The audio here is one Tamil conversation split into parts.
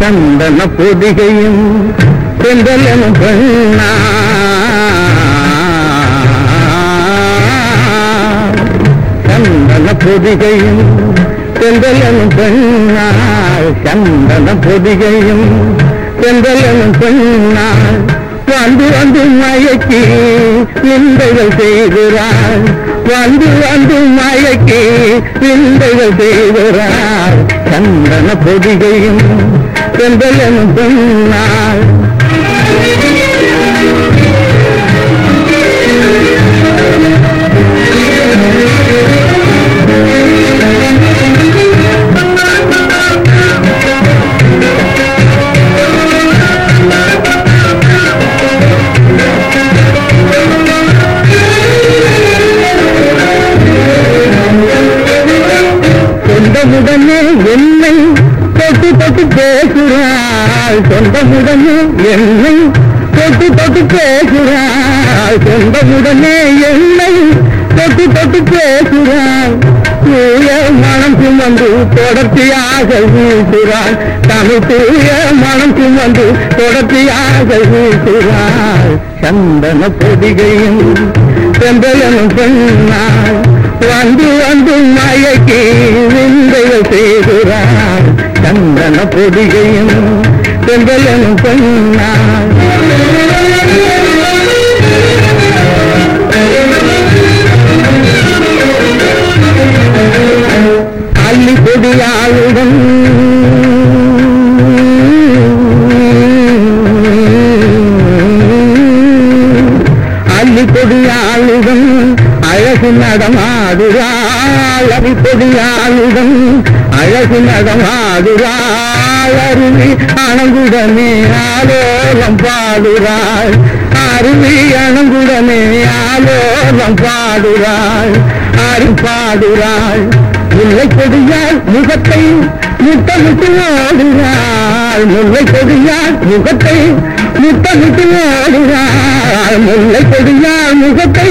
சந்தன பொதிகையும் செந்தலனும் பெண்ணா. சந்தன பொதிகையும் செந்தலனும் பெண்ணாள் சந்தன பொதிகையும் செந்தலனும் பெண்ணாள் வந்து வந்து மயக்கி நிந்தைகள் செய்கிறாள் வந்து வந்து மயக்கி நிந்தைகள் செய்கிறாள் சந்தன பொதிகையும் செந்தலனும் பெண்ணாள் சொந்தமுடனே என்னை தொட்டு தொட்டு பேசுகிறாள் சொந்தமுடனே என்னை தொட்டு தொட்டு பேசுகிறாள் சொந்தமுடனே என்னை தொட்டு தொட்டு பேசுகிறாள் தூய மனம் சுமந்து தொடர்ச்சியாக வீசுகிறாள் தமிழ் தூய மனம் சுமந்து தொடர்ச்சியாக வீசுகிறாள் சந்தன பொதிகையும் செம்பலனும் பெண்ணாள் வந்து வந்து மயக்கே சந்தன பொதிகையும் செந்தலனும் பெண்ணாள் அள்ளி பொடியாளுடன் அள்ளி பொடியாளுடன் அழகு நடமாடுறாள் அள்ளி அழகு நடமாடுறாள் அருவி அணங்குடனே ஆலோலம் பாடுறாள். அருவி அணங்குடனே ஆலோலம் பாடுறாள். ஆடி பாடுறாள். முல்லை கொடியால் முகத்தை முட்டமிட்டு ஆடுகிறாள் முல்லை கொடியால் முகத்தை முத்தமிட்டு ஓடுகிறாள் முல்லை கொடியால் முகத்தை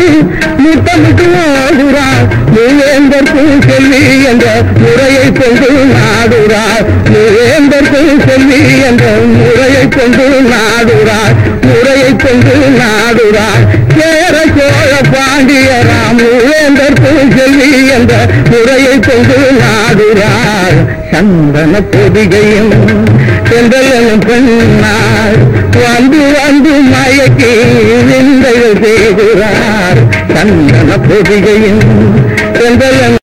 முத்தமிட்டு ஓடுகிறாள் மூவேந்தற்கு செல்வி என்ற முறையை கொண்டு நாடுகிறாள் மூவேந்தற்கு செல்வி என்ற முறையை கொண்டு நாடுகிறாள் முறையை கொண்டு நாடுகிறாள் சேர சோழ பாண்டியராம் மூவேந்தற்கு செல்வி என்ற முறையை கொண்டு நாடுகிறாள் சந்தன பொதிகையும் செந்தலனும் பெண்ணார் வந்து வந்து மயக்கி விந்தைகள் செய்கிறார். சந்தன பொதிகையின் செந்தலன்